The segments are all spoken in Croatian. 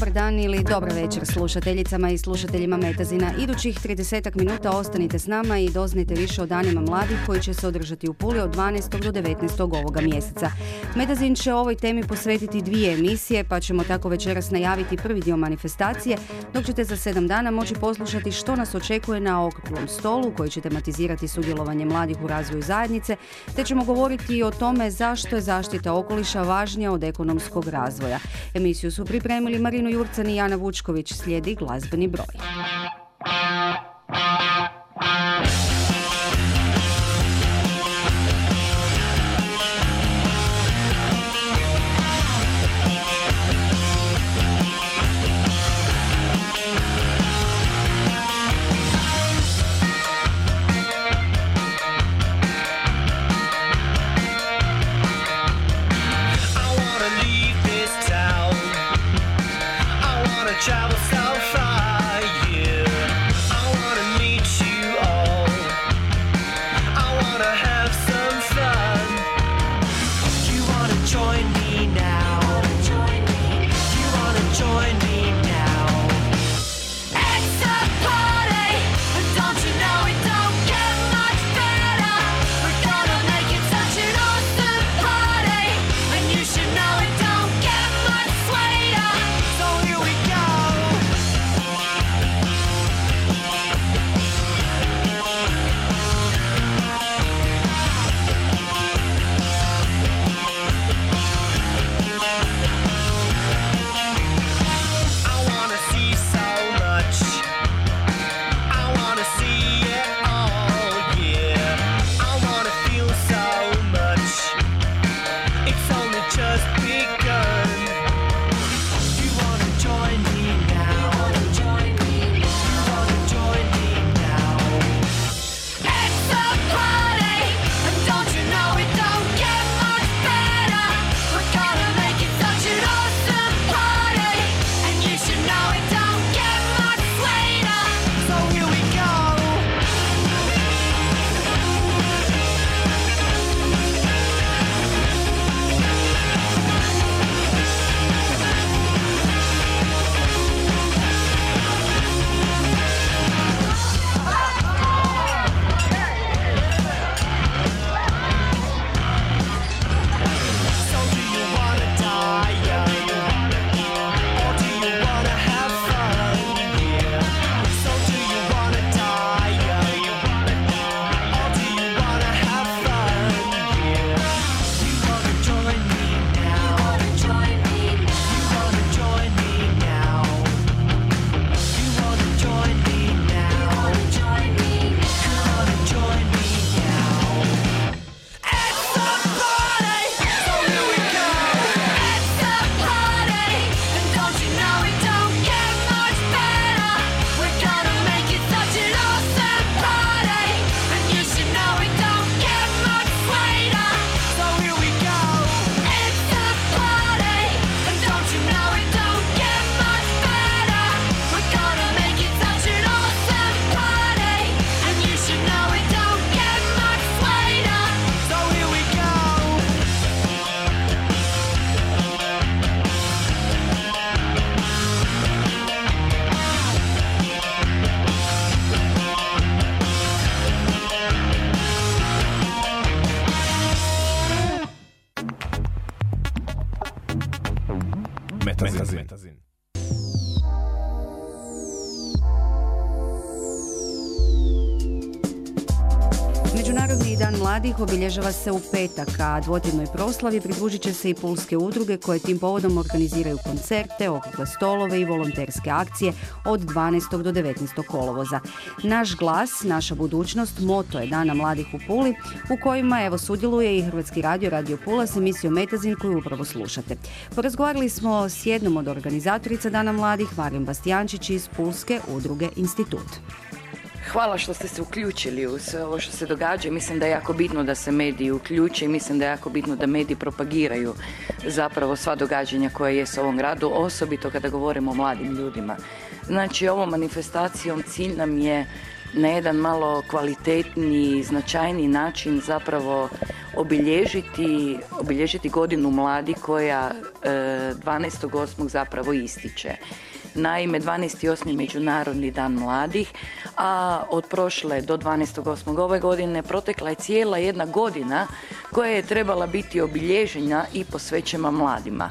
Dobar dan ili dobar večer slušateljicama i slušateljima Metazina. Idućih 30 minuta ostanite s nama i doznite više o danima mladih koji će se održati u Puli od 12. do 19. ovoga mjeseca. Metazin će ovoj temi posvetiti dvije emisije, pa ćemo tako večeras najaviti prvi dio manifestacije, dok ćete za sedam dana moći poslušati što nas očekuje na okruglom stolu koji će tematizirati sudjelovanje mladih u razvoju zajednice, te ćemo govoriti o tome zašto je zaštita okoliša važnija od ekonomskog razvoja. Emisiju su pripremili Marinu Jurcan i Jana Vučković slijedi glazbeni broj. Obilježava se u petak, a dvotjednoj proslavi pridružit će se i pulske udruge koje tim povodom organiziraju koncerte, okrugle stolove i volonterske akcije od 12. do 19. kolovoza. Naš glas, naša budućnost, moto je Dana mladih u Puli, u kojima evo sudjeluje i Hrvatski radio, Radio Pula s emisijom Metazin koju upravo slušate. Porazgovarali smo s jednom od organizatorica Dana mladih, Marijom Bastijančić iz Pulske udruge Institut. Hvala što ste se uključili u sve ovo što se događa. Mislim da je jako bitno da se mediji uključe i mislim da je jako bitno da mediji propagiraju zapravo sva događanja koja je s ovom gradu, osobito kada govorimo o mladim ljudima. Znači, ovom manifestacijom cilj nam je na jedan malo kvalitetni, značajni način zapravo obilježiti, obilježiti godinu mladi koja e, 12.8. zapravo ističe. Naime, 12.8. Međunarodni dan mladih, a od prošle do 12.8. ove godine protekla je cijela jedna godina koja je trebala biti obilježena i posvećena mladima.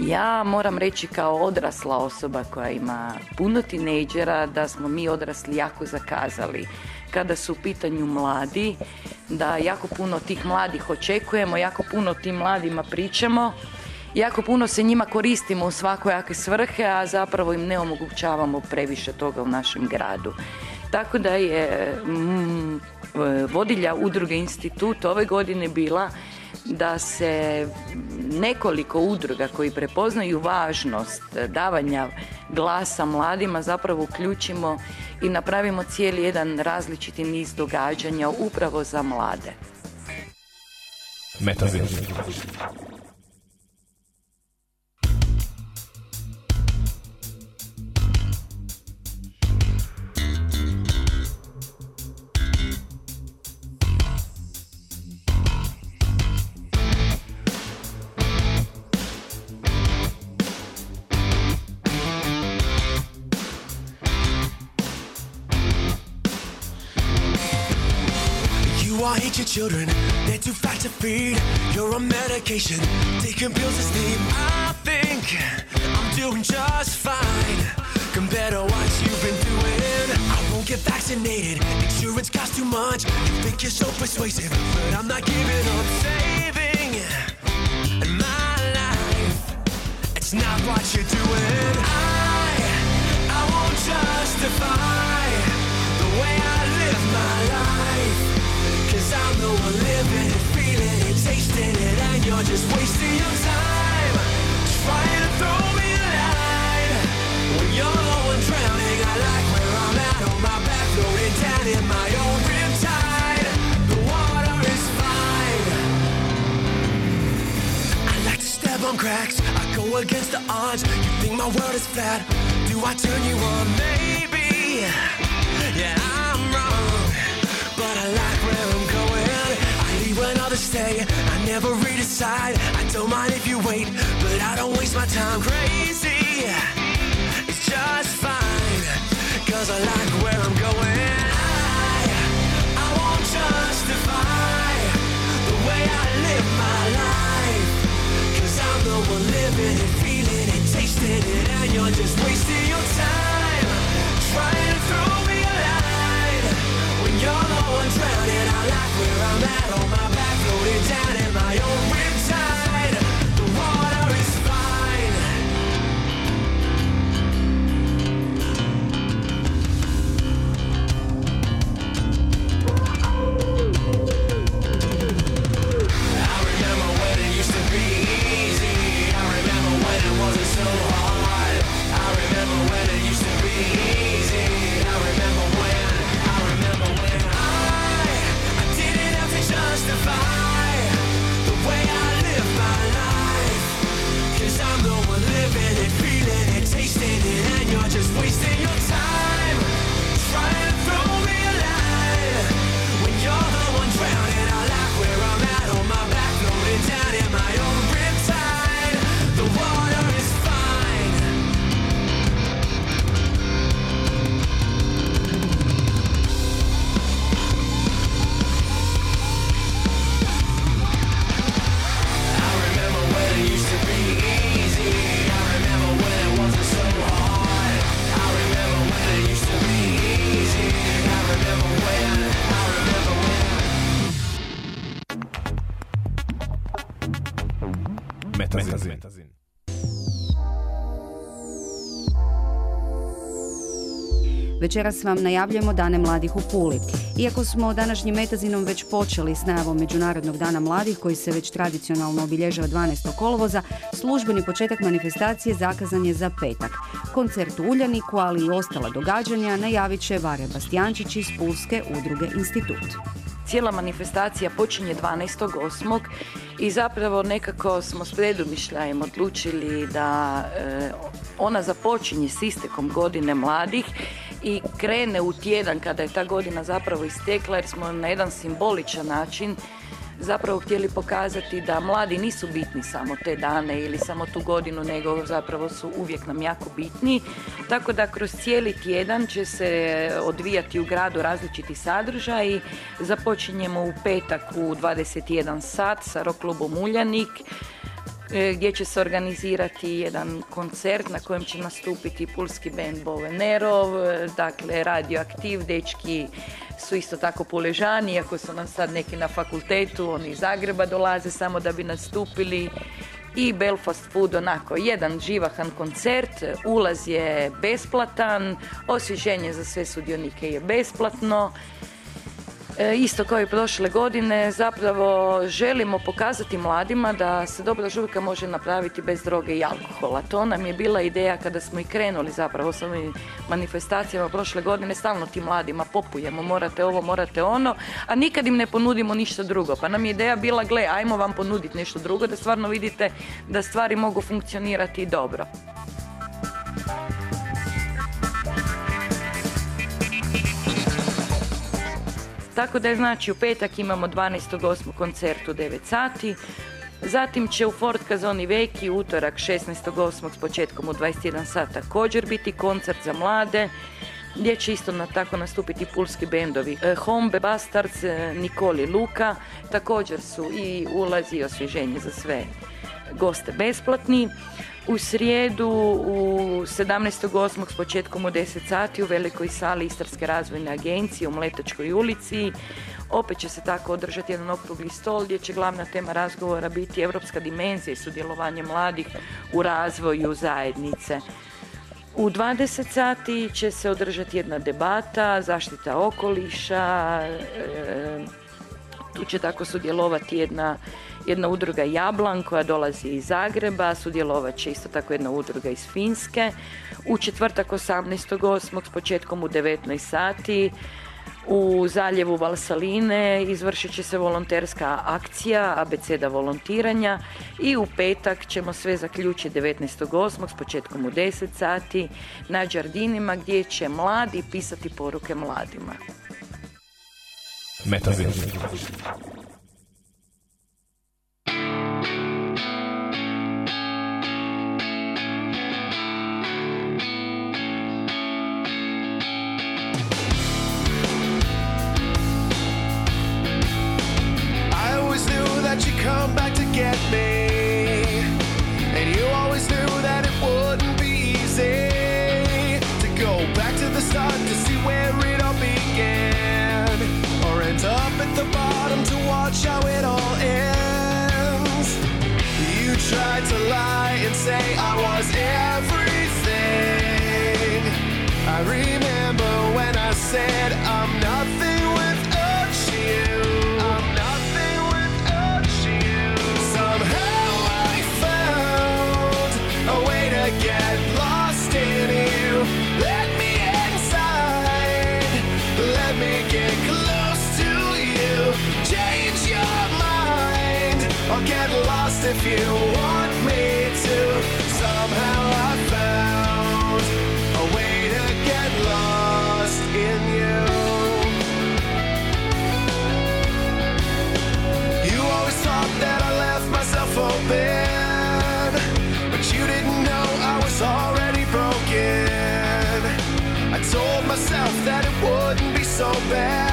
Ja moram reći kao odrasla osoba koja ima puno tinejdžera da smo mi odrasli jako zakazali. Kada su u pitanju mladi, da jako puno tih mladih očekujemo, jako puno tim mladima pričamo, jako puno se njima koristimo u svakojake svrhe, a zapravo im ne omogućavamo previše toga u našem gradu. Tako da je mm, vodilja udruge institut ove godine bila da se nekoliko udruga koji prepoznaju važnost davanja glasa mladima zapravo uključimo i napravimo cijeli jedan različiti niz događanja upravo za mlade. I your children, they're too fat to feed. You're on medication, taking pills to sleep. I think I'm doing just fine compared to what you've been doing. I won't get vaccinated, insurance costs too much. You think you're so persuasive, but I'm not giving up saving my life. It's not what you're doing. I, I won't justify the way I live my life. I'm the one living it, feeling it, tasting it. And you're just wasting your time Trying to throw me a line. When you're the one drowning I like where I'm at. On my back Floating down in my own riptide The water is fine. I like to step on cracks. I go against the odds. You think my world is flat. Do I turn you on? Maybe. Yeah, I never redecide. I don't mind if you wait But I don't waste my time. Crazy. It's just fine. Cause I like where I'm going. I, I won't justify The way I live my life. Cause I'm the one living it, feeling it, tasting it And you're just wasting your time Trying to throw me a you're the one drowning. I like where I'm at. On my back Floating down in my own riptide Večeras vam najavljujemo Dane mladih u Puli. Iako smo današnjim metazinom već počeli s najavom Međunarodnog dana mladih koji se već tradicionalno obilježava 12. kolovoza, službeni početak manifestacije zakazan je za petak. Koncert u Uljaniku, ali i ostala događanja najavit će Vare Bastijančić iz Pulske udruge Institut. Cijela manifestacija počinje 12.8. i zapravo nekako smo s predumišljajem odlučili da e, ona započinje s istekom godine mladih i krene u tjedan kada je ta godina zapravo istekla jer smo na jedan simboličan način zapravo htjeli pokazati da mladi nisu bitni samo te dane ili samo tu godinu, nego zapravo su uvijek nam jako bitni. Tako da kroz cijeli tjedan će se odvijati u gradu različiti sadržaji. Započinjemo u petak u 21 sat sa rock klubom Uljanik gdje će se organizirati jedan koncert na kojem će nastupiti pulski band Bovenerov, e, dakle Radioaktiv, dečki su isto tako puležani, iako su nam sad neki na fakultetu, oni iz Zagreba dolaze samo da bi nastupili. I Belfast Food onako jedan živahan koncert, ulaz je besplatan, osvježenje za sve sudionike je besplatno. E, isto kao i prošle godine, zapravo želimo pokazati mladima da se dobra žurka može napraviti bez droge i alkohola. To nam je bila ideja kada smo i krenuli zapravo s ovim manifestacijama prošle godine, stalno tim mladima popujemo, morate ovo, morate ono, a nikad im ne ponudimo ništa drugo. Pa nam je ideja bila, gle, ajmo vam ponuditi nešto drugo, da stvarno vidite da stvari mogu funkcionirati dobro. Tako da je znači u petak imamo 12.8. koncert u 9 sati. Zatim će u Fort Kazoni Veki utorak 16.8. s početkom u 21 sat također biti koncert za mlade gdje će isto na, tako nastupiti pulski bendovi. E, Hombe, Bastards, e, Nikoli Luka, također su i ulazi i osvježenje za sve goste besplatni. U srijedu u 17.8. s početkom u 10 sati u velikoj sali Istarske razvojne agencije u Mletačkoj ulici opet će se tako održati jedan okrugli stol gdje će glavna tema razgovora biti europska dimenzija i sudjelovanje mladih u razvoju zajednice. U 20 sati će se održati jedna debata, zaštita okoliša, e, tu će tako sudjelovati jedna jedna udruga Jablan koja dolazi iz Zagreba, sudjelovat će isto tako jedna udruga iz Finske. U četvrtak 18.8. s početkom u 19 sati u zaljevu Valsaline izvršit će se volonterska akcija abeceda volontiranja i u petak ćemo sve zaključiti 19.8. s početkom u 10 sati na Đardinima gdje će mladi pisati poruke mladima. Metazin. Say I was everything. I remember when I said so bad.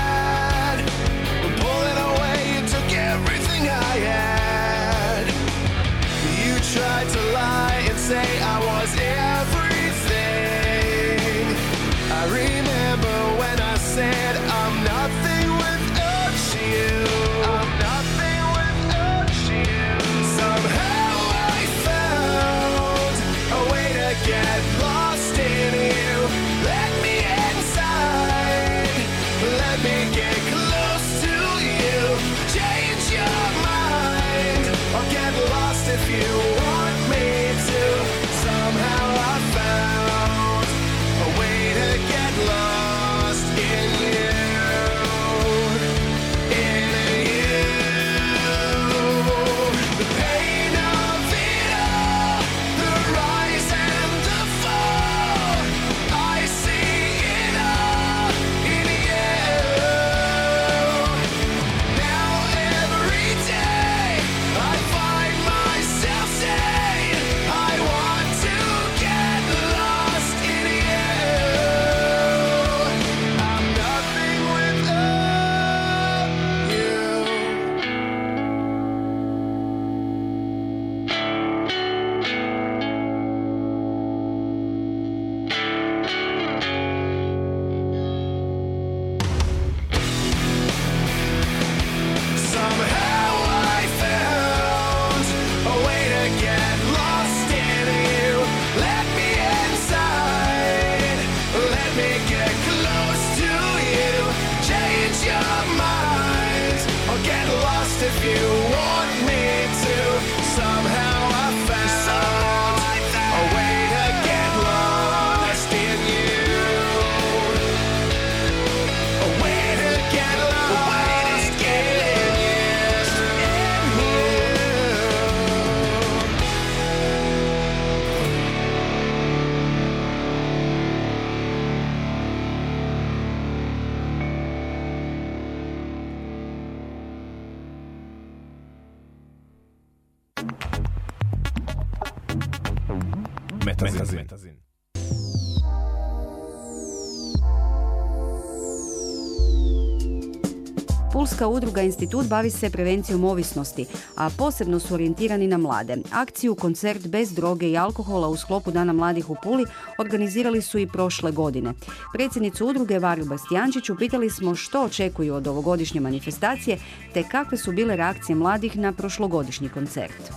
Pulska udruga Institut bavi se prevencijom ovisnosti, a posebno su orijentirani na mlade. Akciju Koncert bez droge i alkohola u sklopu Dana mladih u Puli organizirali su i prošle godine. Predsjednicu udruge Varju Bastijančić upitali smo što očekuju od ovogodišnje manifestacije, te kakve su bile reakcije mladih na prošlogodišnji koncert.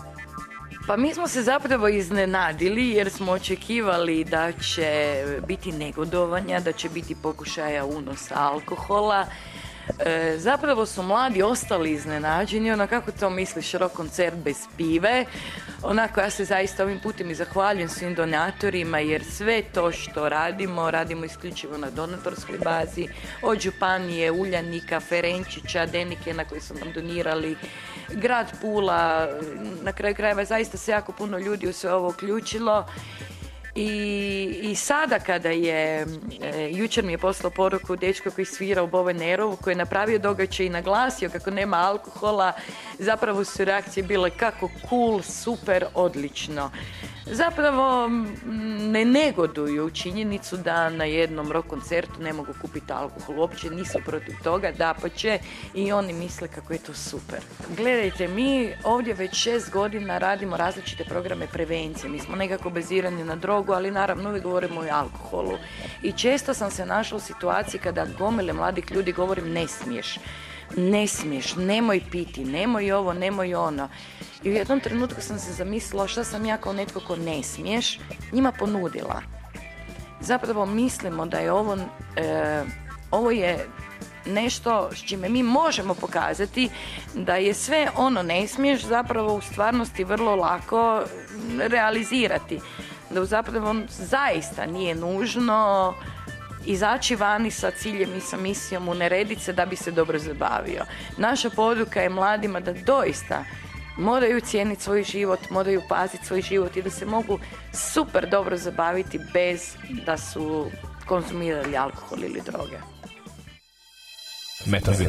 Pa mi smo se zapravo iznenadili jer smo očekivali da će biti negodovanja, da će biti pokušaja unosa alkohola. E, zapravo su mladi ostali iznenađeni, ono kako to misliš, rok koncert bez pive. Onako ja se zaista ovim putem i zahvaljujem svim donatorima jer sve to što radimo, radimo isključivo na donatorskoj bazi. Od Županije, Uljanika, Ferenčića, Denike na koji su nam donirali, grad Pula, na kraju krajeva zaista se jako puno ljudi u sve ovo uključilo. I, I sada kada je, e, jučer mi je poslao poruku dečko koji svira u Bove Nerovu, koji je napravio događaj i naglasio kako nema alkohola, zapravo su reakcije bile kako cool, super, odlično. Zapravo ne negoduju činjenicu da na jednom rock koncertu ne mogu kupiti alkohol, uopće nisu protiv toga, da će i oni misle kako je to super. Gledajte, mi ovdje već šest godina radimo različite programe prevencije, mi smo nekako bazirani na drogu, ali naravno uvijek govorimo i alkoholu. I često sam se našla u situaciji kada gomile mladih ljudi govorim ne smiješ, ne smiješ, nemoj piti, nemoj ovo, nemoj ono. I u jednom trenutku sam se zamislila šta sam ja kao netko ko ne smiješ njima ponudila. Zapravo mislimo da je ovo, e, ovo je nešto s čime mi možemo pokazati da je sve ono ne smiješ zapravo u stvarnosti vrlo lako realizirati. Da zapravo zaista nije nužno izaći vani sa ciljem i sa misijom u neredice da bi se dobro zabavio. Naša poruka je mladima da doista moraju cijeniti svoj život, moraju paziti svoj život i da se mogu super dobro zabaviti bez da su konzumirali alkohol ili droge. Metazin.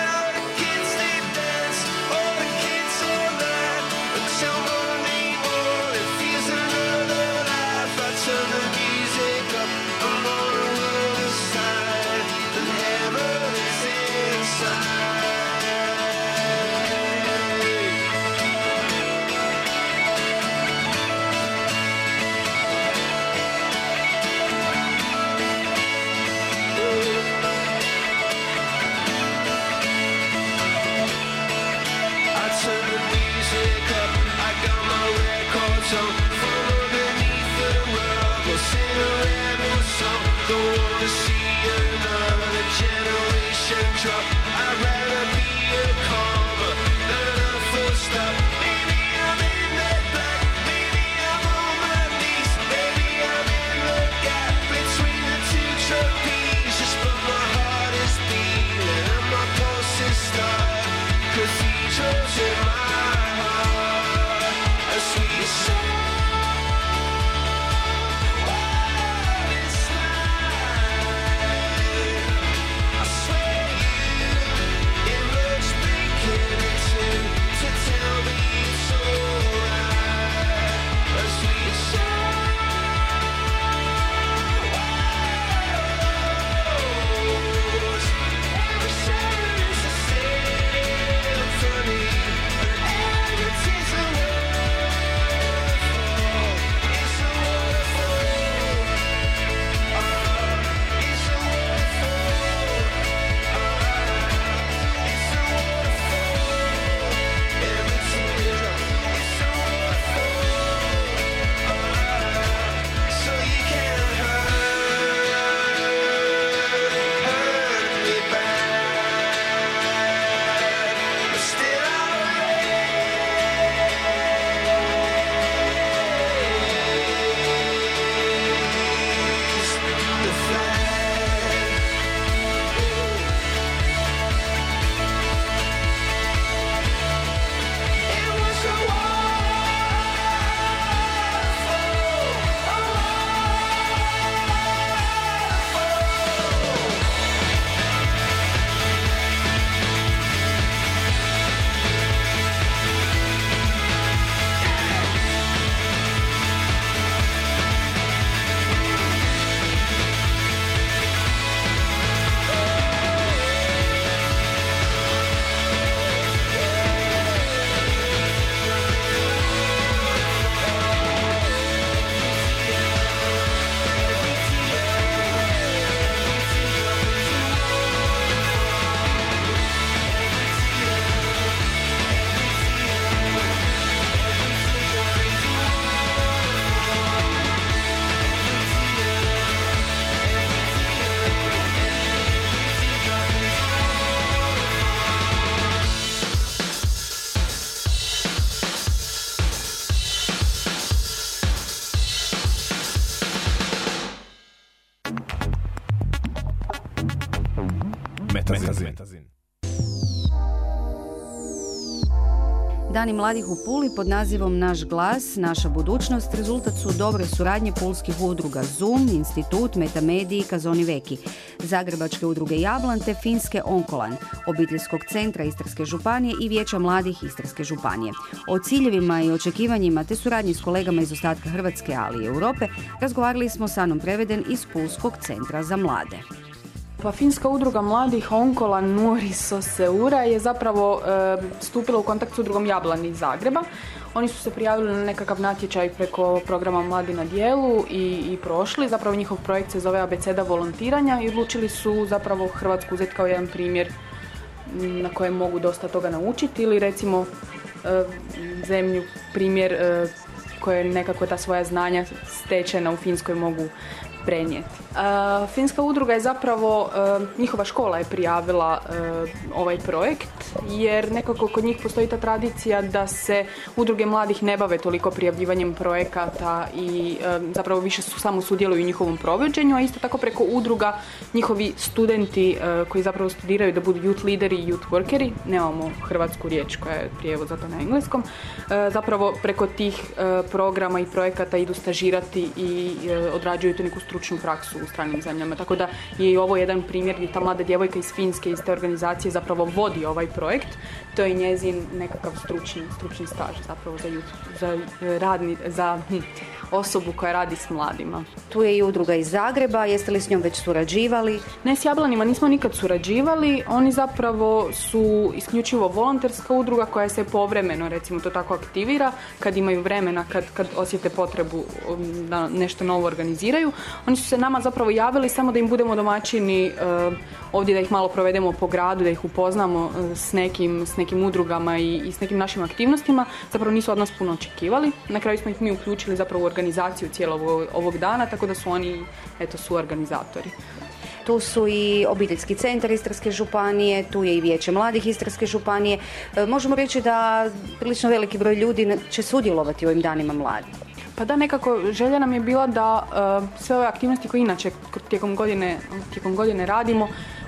Dani mladih u Puli pod nazivom Naš glas, naša budućnost rezultat su dobre suradnje pulskih udruga Zoom, Institut, Metamediji i Kazoni Veki, Zagrebačke udruge Jablan te Finske Onkolan, Obiteljskog centra Istarske županije i Vijeća mladih Istarske županije. O ciljevima i očekivanjima te suradnji s kolegama iz ostatka Hrvatske, ali i Europe razgovarali smo sa Anom Preveden iz Pulskog centra za mlade. Pa Finska udruga mladih Onkola Nuoriso Seura je zapravo e, stupila u kontakt s udrugom Jablani iz Zagreba. Oni su se prijavili na nekakav natječaj preko programa Mladi na dijelu i, i prošli. Zapravo njihov projekt se zove Abeceda volontiranja i odlučili su zapravo Hrvatsku uzeti kao jedan primjer na kojem mogu dosta toga naučiti ili recimo e, zemlju primjer e, koje nekako ta svoja znanja stečena u Finskoj mogu prenijeti. Uh, Finska udruga je zapravo, uh, njihova škola je prijavila uh, ovaj projekt jer nekako kod njih postoji ta tradicija da se udruge mladih ne bave toliko prijavljivanjem projekata i zapravo više su samo sudjeluju u njihovom provođenju, a isto tako preko udruga njihovi studenti koji zapravo studiraju da budu youth leaderi i youth workeri, nemamo hrvatsku riječ koja je prijevod za to na engleskom, zapravo preko tih programa i projekata idu stažirati i odrađuju tu neku stručnu praksu u stranim zemljama. Tako da je i ovo jedan primjer gdje ta mlada djevojka iz Finske, iz te organizacije zapravo vodi ovaj projekt. To je njezin nekakav stručni, stručni staž zapravo za, za radni, za hm, osobu koja radi s mladima. Tu je i udruga iz Zagreba, jeste li s njom već surađivali? Ne, s Jablanima nismo nikad surađivali, oni zapravo su isključivo volonterska udruga koja se povremeno, recimo to tako, aktivira kad imaju vremena, kad, kad osjete potrebu um, da nešto novo organiziraju. Oni su se nama zapravo javili samo da im budemo domaćini uh, ovdje da ih malo provedemo po gradu, da ih upoznamo uh, s nekim, s nekim udrugama i, i s nekim našim aktivnostima. Zapravo nisu od nas puno očekivali. Na kraju smo ih mi uključili zapravo u organizaciju cijelog ovog dana, tako da su oni eto, su organizatori. Tu su i obiteljski centar Istarske županije, tu je i vijeće mladih Istarske županije. E, možemo reći da prilično veliki broj ljudi će sudjelovati u ovim danima mladih. Pa da, nekako želja nam je bila da e, sve ove aktivnosti koje inače tijekom godine, tijekom godine radimo,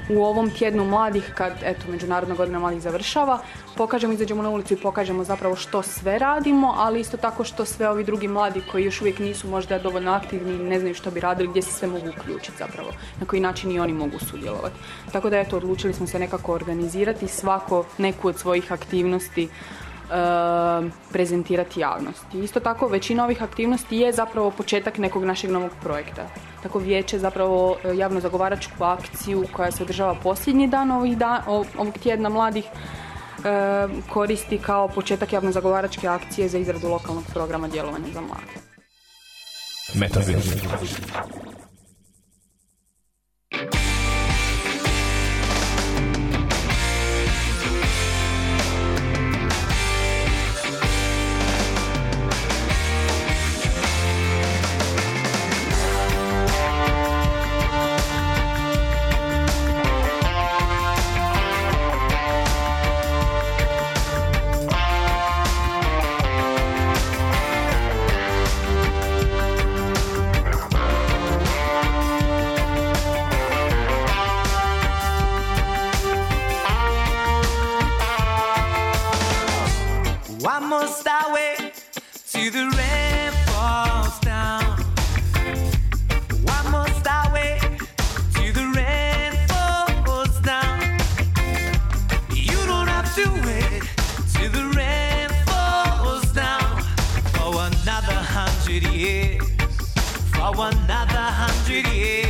u ovom tjednu mladih kad eto Međunarodna godina mladih završava, pokažemo, izađemo na ulicu i pokažemo zapravo što sve radimo, ali isto tako što sve ovi drugi mladi koji još uvijek nisu možda dovoljno aktivni, ne znaju što bi radili, gdje se sve mogu uključiti zapravo, na koji način i oni mogu sudjelovati. Tako da eto, odlučili smo se nekako organizirati svako neku od svojih aktivnosti Ehm, prezentirati javnosti. Isto tako, većina ovih aktivnosti je zapravo početak nekog našeg novog projekta. Tako vijeće zapravo e, javno zagovaračku akciju koja se održava posljednji dan ovih dan, ovog tjedna mladih ehm, koristi kao početak javno zagovaračke akcije za izradu lokalnog programa djelovanja za mlade. hundred years, for another hundred years.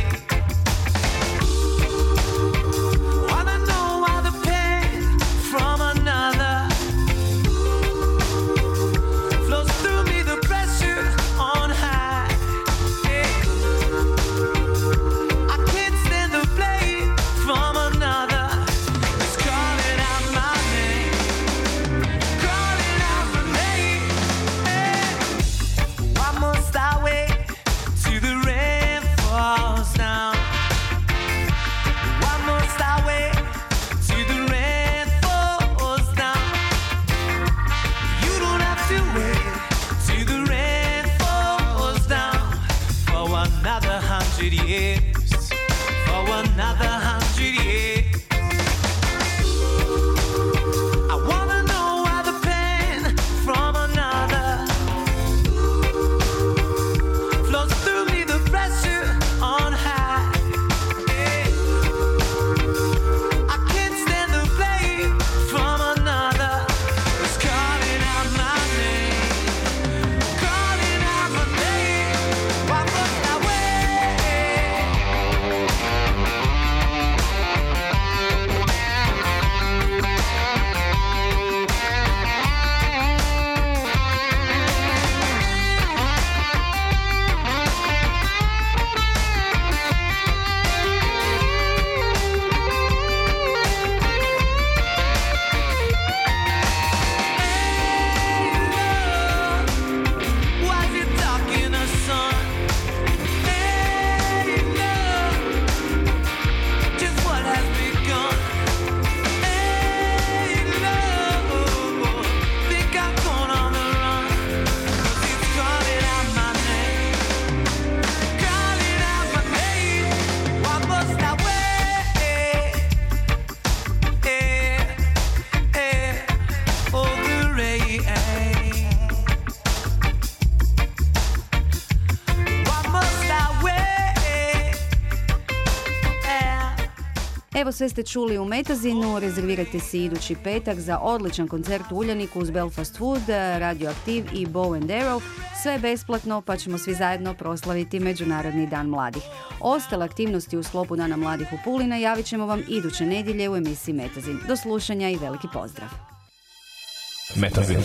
Evo sve ste čuli u Metazinu, rezervirajte si idući petak za odličan koncert u Uljaniku uz Belfast Food, Radioaktiv i Bow and Arrow. Sve besplatno pa ćemo svi zajedno proslaviti Međunarodni dan mladih. Ostale aktivnosti u sklopu Dana mladih u Puli najavit ćemo vam iduće nedjelje u emisiji Metazin. Do slušanja i veliki pozdrav. Metazin.